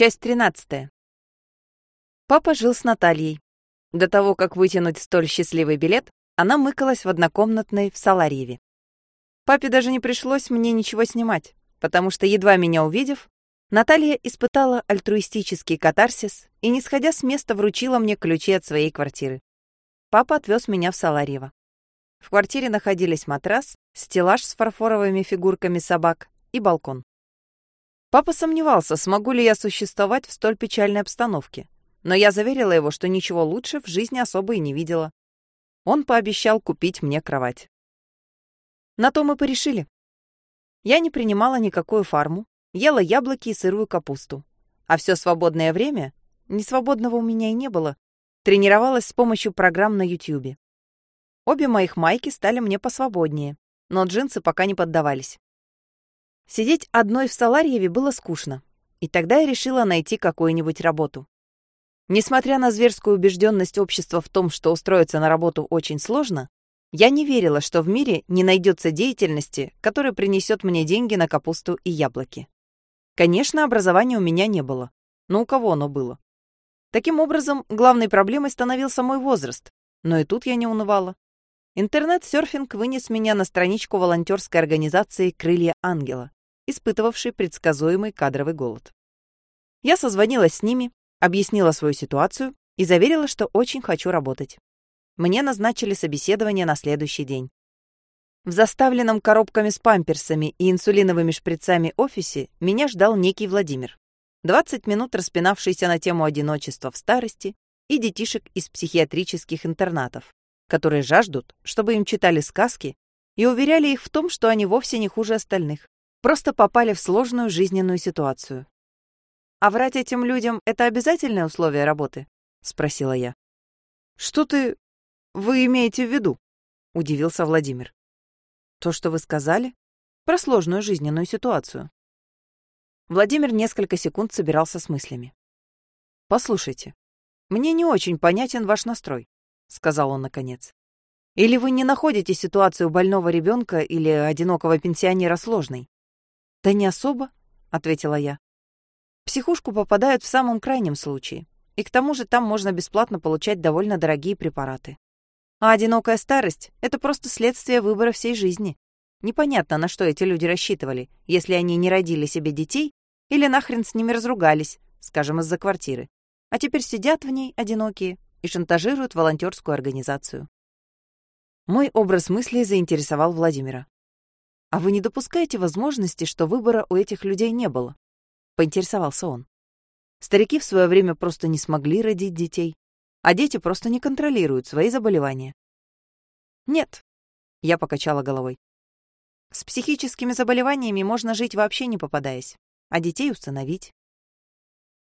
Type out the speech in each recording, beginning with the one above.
Часть тринадцатая. Папа жил с Натальей. До того, как вытянуть столь счастливый билет, она мыкалась в однокомнатной в Саларьеве. Папе даже не пришлось мне ничего снимать, потому что, едва меня увидев, Наталья испытала альтруистический катарсис и, не сходя с места, вручила мне ключи от своей квартиры. Папа отвез меня в Саларьево. В квартире находились матрас, стеллаж с фарфоровыми фигурками собак и балкон. Папа сомневался, смогу ли я существовать в столь печальной обстановке, но я заверила его, что ничего лучше в жизни особо и не видела. Он пообещал купить мне кровать. На то мы порешили. Я не принимала никакую фарму, ела яблоки и сырую капусту. А все свободное время, несвободного у меня и не было, тренировалась с помощью программ на Ютьюбе. Обе моих майки стали мне посвободнее, но джинсы пока не поддавались. Сидеть одной в Саларьеве было скучно, и тогда я решила найти какую-нибудь работу. Несмотря на зверскую убежденность общества в том, что устроиться на работу очень сложно, я не верила, что в мире не найдется деятельности, которая принесет мне деньги на капусту и яблоки. Конечно, образования у меня не было, но у кого оно было? Таким образом, главной проблемой становился мой возраст, но и тут я не унывала. Интернет-серфинг вынес меня на страничку волонтерской организации «Крылья ангела», испытывавший предсказуемый кадровый голод. Я созвонилась с ними, объяснила свою ситуацию и заверила, что очень хочу работать. Мне назначили собеседование на следующий день. В заставленном коробками с памперсами и инсулиновыми шприцами офисе меня ждал некий Владимир. 20 минут распинавшийся на тему одиночества в старости и детишек из психиатрических интернатов, которые жаждут, чтобы им читали сказки и уверяли их в том, что они вовсе не хуже остальных. Просто попали в сложную жизненную ситуацию. «А врать этим людям — это обязательное условие работы?» — спросила я. «Что ты... вы имеете в виду?» — удивился Владимир. «То, что вы сказали? Про сложную жизненную ситуацию». Владимир несколько секунд собирался с мыслями. «Послушайте, мне не очень понятен ваш настрой», — сказал он наконец. «Или вы не находите ситуацию больного ребенка или одинокого пенсионера сложной? «Да не особо», — ответила я. «В психушку попадают в самом крайнем случае, и к тому же там можно бесплатно получать довольно дорогие препараты. А одинокая старость — это просто следствие выбора всей жизни. Непонятно, на что эти люди рассчитывали, если они не родили себе детей или нахрен с ними разругались, скажем, из-за квартиры, а теперь сидят в ней одинокие и шантажируют волонтерскую организацию. Мой образ мыслей заинтересовал Владимира. «А вы не допускаете возможности, что выбора у этих людей не было?» — поинтересовался он. Старики в свое время просто не смогли родить детей, а дети просто не контролируют свои заболевания. «Нет», — я покачала головой. «С психическими заболеваниями можно жить вообще не попадаясь, а детей установить».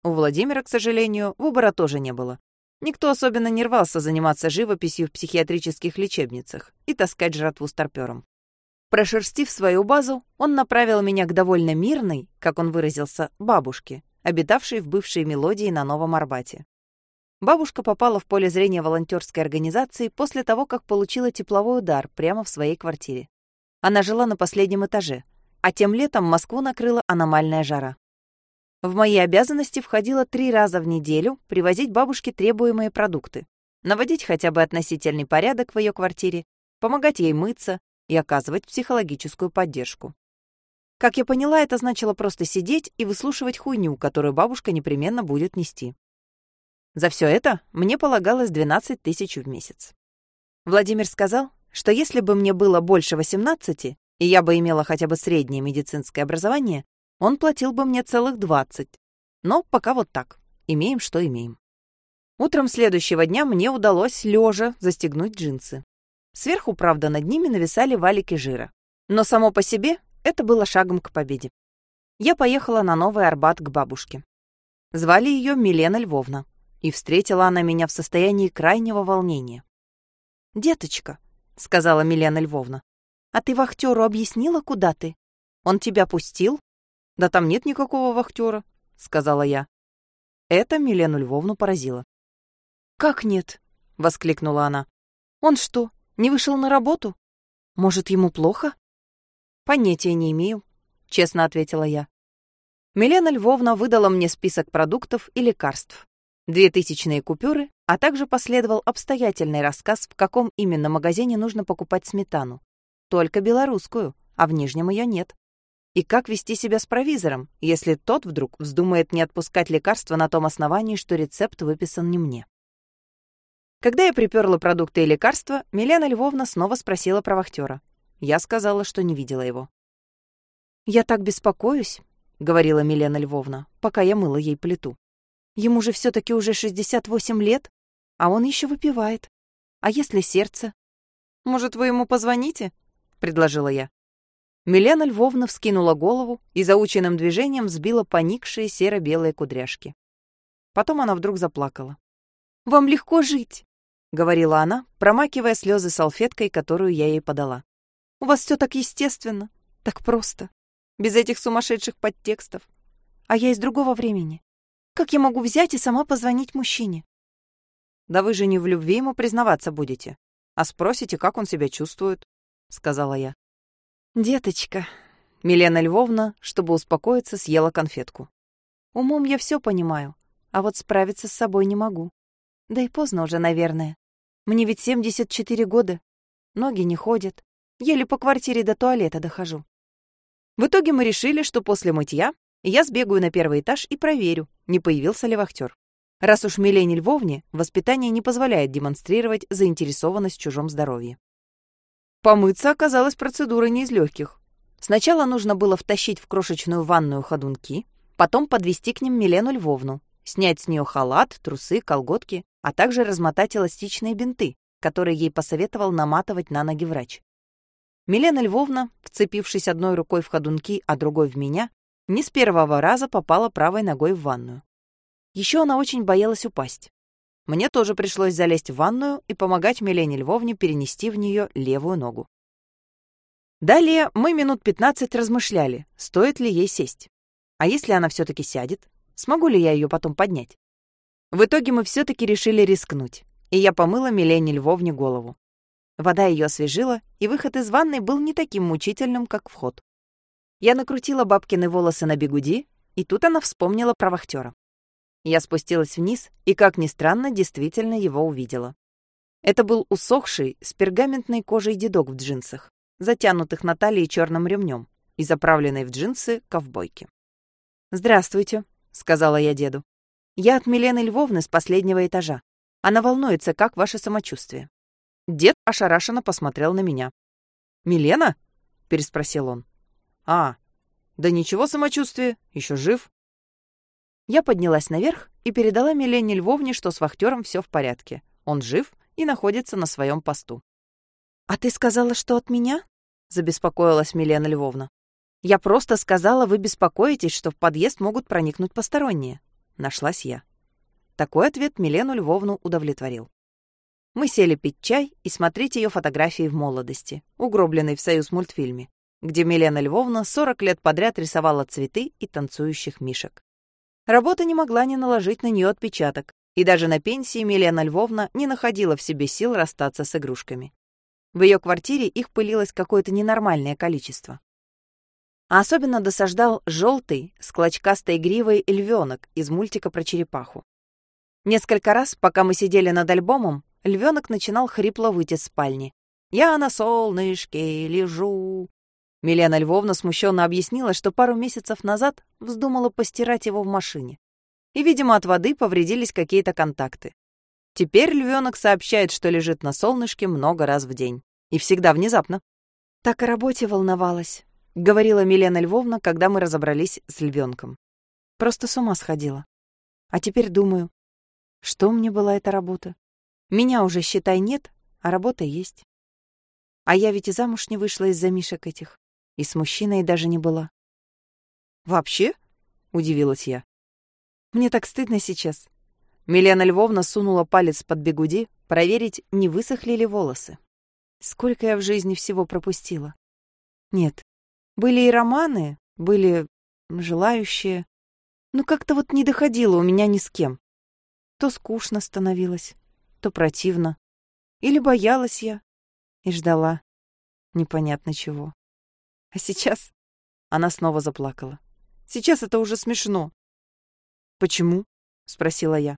У Владимира, к сожалению, выбора тоже не было. Никто особенно не рвался заниматься живописью в психиатрических лечебницах и таскать жратву старпёром. Прошерстив свою базу, он направил меня к довольно мирной, как он выразился, бабушке, обитавшей в бывшей мелодии на Новом Арбате. Бабушка попала в поле зрения волонтерской организации после того, как получила тепловой удар прямо в своей квартире. Она жила на последнем этаже, а тем летом Москву накрыла аномальная жара. В мои обязанности входило три раза в неделю привозить бабушке требуемые продукты, наводить хотя бы относительный порядок в ее квартире, помогать ей мыться, и оказывать психологическую поддержку. Как я поняла, это значило просто сидеть и выслушивать хуйню, которую бабушка непременно будет нести. За все это мне полагалось 12 тысяч в месяц. Владимир сказал, что если бы мне было больше 18, и я бы имела хотя бы среднее медицинское образование, он платил бы мне целых 20. Но пока вот так. Имеем, что имеем. Утром следующего дня мне удалось лежа застегнуть джинсы. Сверху, правда, над ними нависали валики жира. Но само по себе это было шагом к победе. Я поехала на Новый Арбат к бабушке. Звали ее Милена Львовна, и встретила она меня в состоянии крайнего волнения. «Деточка», — сказала Милена Львовна, «а ты вахтеру объяснила, куда ты? Он тебя пустил?» «Да там нет никакого вахтера», — сказала я. Это Милену Львовну поразило. «Как нет?» — воскликнула она. «Он что, не вышел на работу? Может, ему плохо? Понятия не имею, честно ответила я. Милена Львовна выдала мне список продуктов и лекарств, две тысячные купюры, а также последовал обстоятельный рассказ, в каком именно магазине нужно покупать сметану. Только белорусскую, а в Нижнем ее нет. И как вести себя с провизором, если тот вдруг вздумает не отпускать лекарства на том основании, что рецепт выписан не мне. Когда я приперла продукты и лекарства, Милена Львовна снова спросила про вахтера. Я сказала, что не видела его. «Я так беспокоюсь», — говорила Милена Львовна, пока я мыла ей плиту. «Ему же все таки уже 68 лет, а он еще выпивает. А если сердце?» «Может, вы ему позвоните?» — предложила я. Милена Львовна вскинула голову и заученным движением взбила поникшие серо-белые кудряшки. Потом она вдруг заплакала. «Вам легко жить. — говорила она, промакивая слезы салфеткой, которую я ей подала. «У вас все так естественно, так просто, без этих сумасшедших подтекстов. А я из другого времени. Как я могу взять и сама позвонить мужчине?» «Да вы же не в любви ему признаваться будете, а спросите, как он себя чувствует», — сказала я. «Деточка», — Милена Львовна, чтобы успокоиться, съела конфетку. «Умом я все понимаю, а вот справиться с собой не могу. Да и поздно уже, наверное. Мне ведь 74 года. Ноги не ходят. Еле по квартире до туалета дохожу. В итоге мы решили, что после мытья я сбегаю на первый этаж и проверю, не появился ли вахтер. Раз уж Милене Львовне воспитание не позволяет демонстрировать заинтересованность в чужом здоровье. Помыться оказалась процедурой не из легких. Сначала нужно было втащить в крошечную ванную ходунки, потом подвести к ним Милену Львовну, снять с нее халат, трусы, колготки, а также размотать эластичные бинты, которые ей посоветовал наматывать на ноги врач. Милена Львовна, вцепившись одной рукой в ходунки, а другой в меня, не с первого раза попала правой ногой в ванную. Еще она очень боялась упасть. Мне тоже пришлось залезть в ванную и помогать Милене Львовне перенести в нее левую ногу. Далее мы минут 15 размышляли, стоит ли ей сесть. А если она все-таки сядет, смогу ли я ее потом поднять? В итоге мы все-таки решили рискнуть, и я помыла Милене Львовне голову. Вода ее освежила, и выход из ванной был не таким мучительным, как вход. Я накрутила бабкины волосы на бегуди, и тут она вспомнила про вахтера. Я спустилась вниз и, как ни странно, действительно его увидела. Это был усохший, с пергаментной кожей дедок в джинсах, затянутых на талии черным ремнем и заправленной в джинсы ковбойки. «Здравствуйте», — сказала я деду. Я от Милены Львовны с последнего этажа. Она волнуется, как ваше самочувствие. Дед ошарашенно посмотрел на меня. «Милена?» — переспросил он. «А, да ничего самочувствия, еще жив». Я поднялась наверх и передала Милене Львовне, что с вахтером все в порядке. Он жив и находится на своем посту. «А ты сказала, что от меня?» — забеспокоилась Милена Львовна. «Я просто сказала, вы беспокоитесь, что в подъезд могут проникнуть посторонние. Нашлась я. Такой ответ Милену Львовну удовлетворил. Мы сели пить чай и смотреть ее фотографии в молодости, угробленной в союз мультфильме, где Милена Львовна 40 лет подряд рисовала цветы и танцующих мишек. Работа не могла не наложить на нее отпечаток, и даже на пенсии Милена Львовна не находила в себе сил расстаться с игрушками. В ее квартире их пылилось какое-то ненормальное количество. А особенно досаждал желтый с клочкастой гривой львенок из мультика про черепаху. Несколько раз, пока мы сидели над альбомом, львенок начинал хрипло выйти из спальни. «Я на солнышке лежу». Милена Львовна смущенно объяснила, что пару месяцев назад вздумала постирать его в машине. И, видимо, от воды повредились какие-то контакты. Теперь львенок сообщает, что лежит на солнышке много раз в день. И всегда внезапно. Так о работе волновалась говорила Милена Львовна, когда мы разобрались с львенком. Просто с ума сходила. А теперь думаю, что мне была эта работа? Меня уже, считай, нет, а работа есть. А я ведь и замуж не вышла из-за мишек этих. И с мужчиной даже не была. «Вообще?» — удивилась я. «Мне так стыдно сейчас». Милена Львовна сунула палец под бегуди, проверить, не высохли ли волосы. Сколько я в жизни всего пропустила. Нет, были и романы, были желающие. Но как-то вот не доходило у меня ни с кем. То скучно становилось, то противно. Или боялась я и ждала непонятно чего. А сейчас она снова заплакала. Сейчас это уже смешно». «Почему?» — спросила я.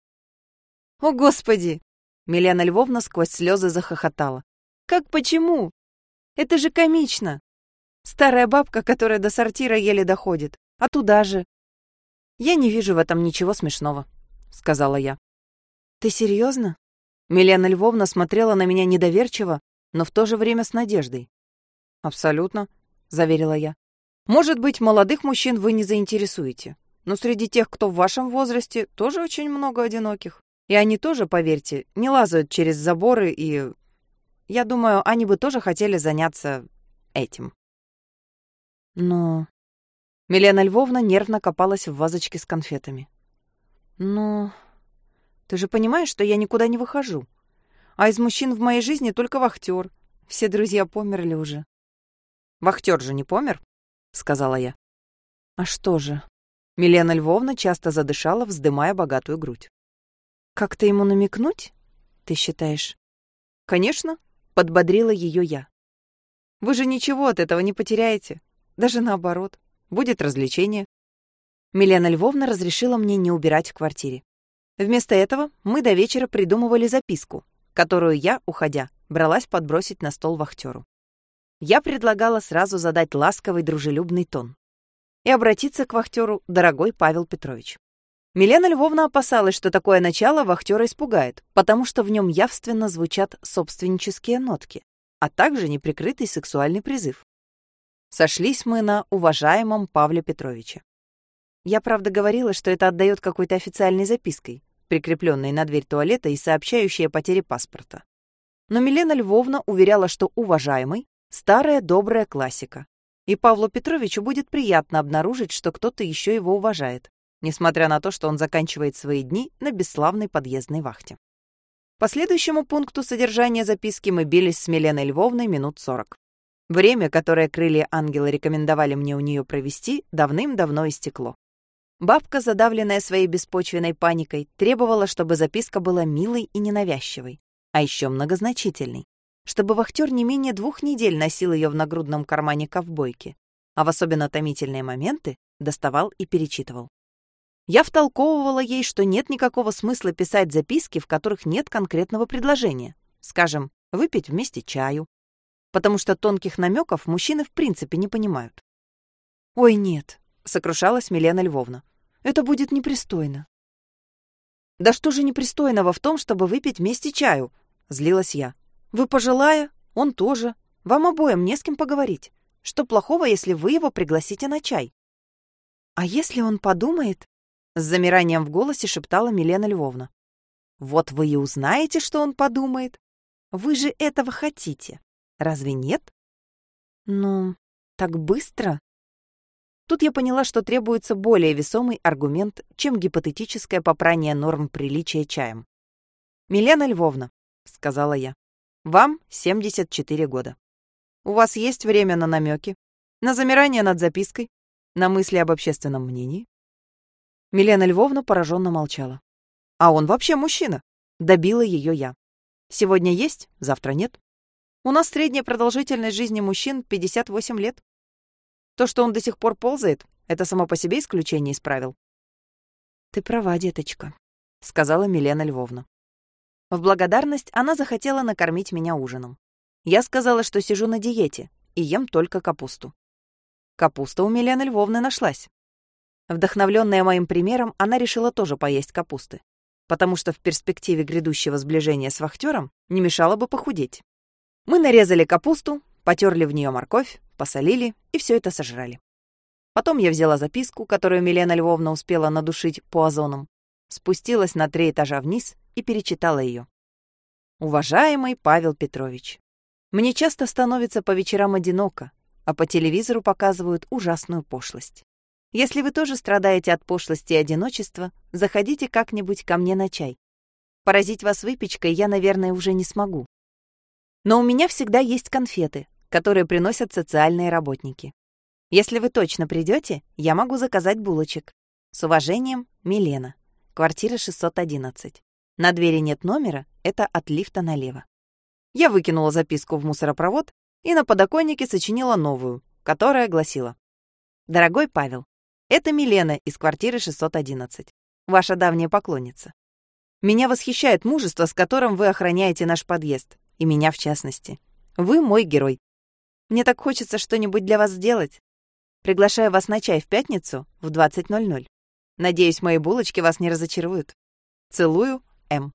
«О, Господи!» Милена Львовна сквозь слезы захохотала. «Как почему? Это же комично! Старая бабка, которая до сортира еле доходит, а туда же...» «Я не вижу в этом ничего смешного», — сказала я. «Ты серьезно? Милена Львовна смотрела на меня недоверчиво, но в то же время с надеждой. «Абсолютно», — заверила я. «Может быть, молодых мужчин вы не заинтересуете, но среди тех, кто в вашем возрасте, тоже очень много одиноких. И они тоже, поверьте, не лазают через заборы и... Я думаю, они бы тоже хотели заняться этим». Но... Милена Львовна нервно копалась в вазочке с конфетами. «Но... Ты же понимаешь, что я никуда не выхожу. А из мужчин в моей жизни только вахтер. Все друзья померли уже. Вахтер же не помер, сказала я. А что же? Милена Львовна часто задышала, вздымая богатую грудь. Как-то ему намекнуть, ты считаешь? Конечно, подбодрила ее я. Вы же ничего от этого не потеряете. Даже наоборот. Будет развлечение. Милена Львовна разрешила мне не убирать в квартире. Вместо этого мы до вечера придумывали записку, которую я, уходя, бралась подбросить на стол вахтеру. Я предлагала сразу задать ласковый дружелюбный тон и обратиться к вахтеру «Дорогой Павел Петрович». Милена Львовна опасалась, что такое начало вахтера испугает, потому что в нем явственно звучат собственнические нотки, а также неприкрытый сексуальный призыв. Сошлись мы на уважаемом Павле Петровиче. Я, правда, говорила, что это отдает какой-то официальной запиской, прикрепленной на дверь туалета и сообщающей о потере паспорта. Но Милена Львовна уверяла, что уважаемый — старая добрая классика, и Павлу Петровичу будет приятно обнаружить, что кто-то еще его уважает, несмотря на то, что он заканчивает свои дни на бесславной подъездной вахте. По следующему пункту содержания записки мы бились с Миленой Львовной минут сорок. Время, которое крылья ангела рекомендовали мне у нее провести, давным-давно истекло. Бабка, задавленная своей беспочвенной паникой, требовала, чтобы записка была милой и ненавязчивой, а еще многозначительной, чтобы вахтер не менее двух недель носил ее в нагрудном кармане ковбойки, а в особенно томительные моменты доставал и перечитывал. Я втолковывала ей, что нет никакого смысла писать записки, в которых нет конкретного предложения. Скажем, выпить вместе чаю. Потому что тонких намеков мужчины в принципе не понимают. «Ой, нет», — сокрушалась Милена Львовна. Это будет непристойно. Да что же непристойного в том, чтобы выпить вместе чаю? Злилась я. Вы пожилая, он тоже. Вам обоим не с кем поговорить. Что плохого, если вы его пригласите на чай? А если он подумает? С замиранием в голосе шептала Милена Львовна. Вот вы и узнаете, что он подумает. Вы же этого хотите. Разве нет? Ну, так быстро? Тут я поняла, что требуется более весомый аргумент, чем гипотетическое попрание норм приличия чаем. «Милена Львовна», — сказала я, — «вам 74 года. У вас есть время на намеки, на замирание над запиской, на мысли об общественном мнении?» Милена Львовна пораженно молчала. «А он вообще мужчина?» — добила ее я. «Сегодня есть, завтра нет. У нас средняя продолжительность жизни мужчин 58 лет. То, что он до сих пор ползает, это само по себе исключение из правил. «Ты права, деточка», — сказала Милена Львовна. В благодарность она захотела накормить меня ужином. Я сказала, что сижу на диете и ем только капусту. Капуста у Милены Львовны нашлась. Вдохновленная моим примером, она решила тоже поесть капусты, потому что в перспективе грядущего сближения с вахтером не мешало бы похудеть. Мы нарезали капусту, потерли в нее морковь, посолили и все это сожрали. Потом я взяла записку, которую Милена Львовна успела надушить по озонам, спустилась на три этажа вниз и перечитала ее. «Уважаемый Павел Петрович, мне часто становится по вечерам одиноко, а по телевизору показывают ужасную пошлость. Если вы тоже страдаете от пошлости и одиночества, заходите как-нибудь ко мне на чай. Поразить вас выпечкой я, наверное, уже не смогу. Но у меня всегда есть конфеты, которые приносят социальные работники. Если вы точно придете, я могу заказать булочек. С уважением, Милена. Квартира 611. На двери нет номера, это от лифта налево. Я выкинула записку в мусоропровод и на подоконнике сочинила новую, которая гласила. «Дорогой Павел, Это Милена из квартиры 611, ваша давняя поклонница. Меня восхищает мужество, с которым вы охраняете наш подъезд, и меня в частности. Вы мой герой. Мне так хочется что-нибудь для вас сделать. Приглашаю вас на чай в пятницу в 20.00. Надеюсь, мои булочки вас не разочаруют. Целую, М.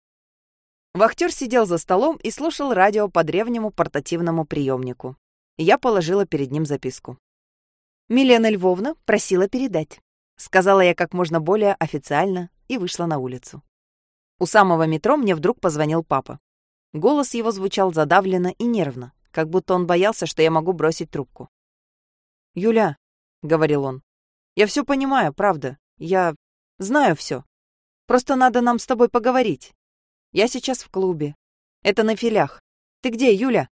Вахтер сидел за столом и слушал радио по древнему портативному приемнику. Я положила перед ним записку. «Милена Львовна просила передать», — сказала я как можно более официально и вышла на улицу. У самого метро мне вдруг позвонил папа. Голос его звучал задавленно и нервно, как будто он боялся, что я могу бросить трубку. «Юля», — говорил он, — «я все понимаю, правда. Я знаю все. Просто надо нам с тобой поговорить. Я сейчас в клубе. Это на филях. Ты где, Юля?»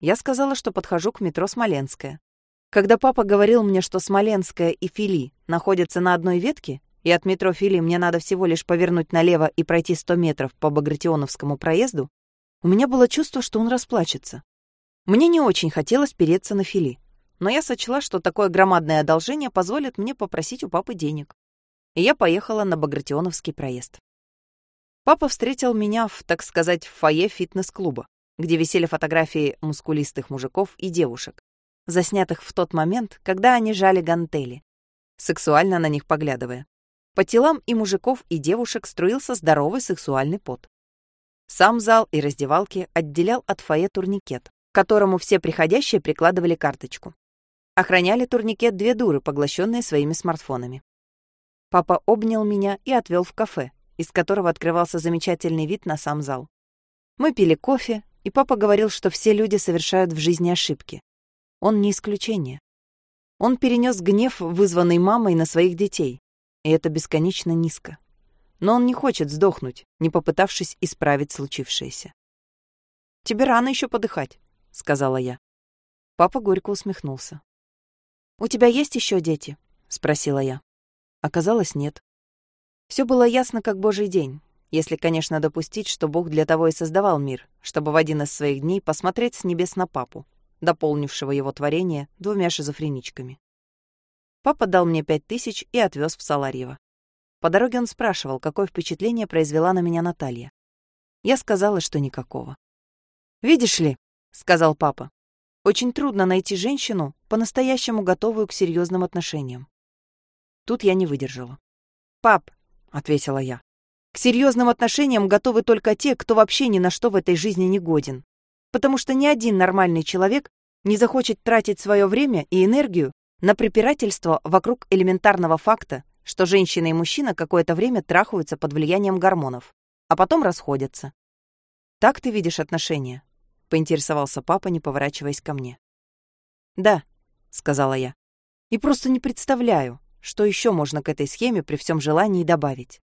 Я сказала, что подхожу к метро Смоленская. Когда папа говорил мне, что Смоленская и Фили находятся на одной ветке, и от метро Фили мне надо всего лишь повернуть налево и пройти 100 метров по Багратионовскому проезду, у меня было чувство, что он расплачется. Мне не очень хотелось переться на Фили, но я сочла, что такое громадное одолжение позволит мне попросить у папы денег и я поехала на Багратионовский проезд. Папа встретил меня в, так сказать, в фойе фитнес-клуба, где висели фотографии мускулистых мужиков и девушек, заснятых в тот момент, когда они жали гантели, сексуально на них поглядывая. По телам и мужиков, и девушек струился здоровый сексуальный пот. Сам зал и раздевалки отделял от фойе турникет, к которому все приходящие прикладывали карточку. Охраняли турникет две дуры, поглощенные своими смартфонами. Папа обнял меня и отвел в кафе, из которого открывался замечательный вид на сам зал. Мы пили кофе, и папа говорил, что все люди совершают в жизни ошибки. Он не исключение. Он перенес гнев, вызванный мамой на своих детей, и это бесконечно низко. Но он не хочет сдохнуть, не попытавшись исправить случившееся. «Тебе рано еще подыхать», — сказала я. Папа горько усмехнулся. «У тебя есть еще дети?» — спросила я. Оказалось, нет. Все было ясно, как божий день, если, конечно, допустить, что Бог для того и создавал мир, чтобы в один из своих дней посмотреть с небес на папу, дополнившего его творение двумя шизофреничками. Папа дал мне пять тысяч и отвез в Саларьево. По дороге он спрашивал, какое впечатление произвела на меня Наталья. Я сказала, что никакого. «Видишь ли», — сказал папа, — «очень трудно найти женщину, по-настоящему готовую к серьезным отношениям. Тут я не выдержала. «Пап», — ответила я, — «к серьезным отношениям готовы только те, кто вообще ни на что в этой жизни не годен. Потому что ни один нормальный человек не захочет тратить свое время и энергию на препирательство вокруг элементарного факта, что женщина и мужчина какое-то время трахаются под влиянием гормонов, а потом расходятся. «Так ты видишь отношения?» — поинтересовался папа, не поворачиваясь ко мне. «Да», — сказала я. «И просто не представляю, что еще можно к этой схеме при всем желании добавить?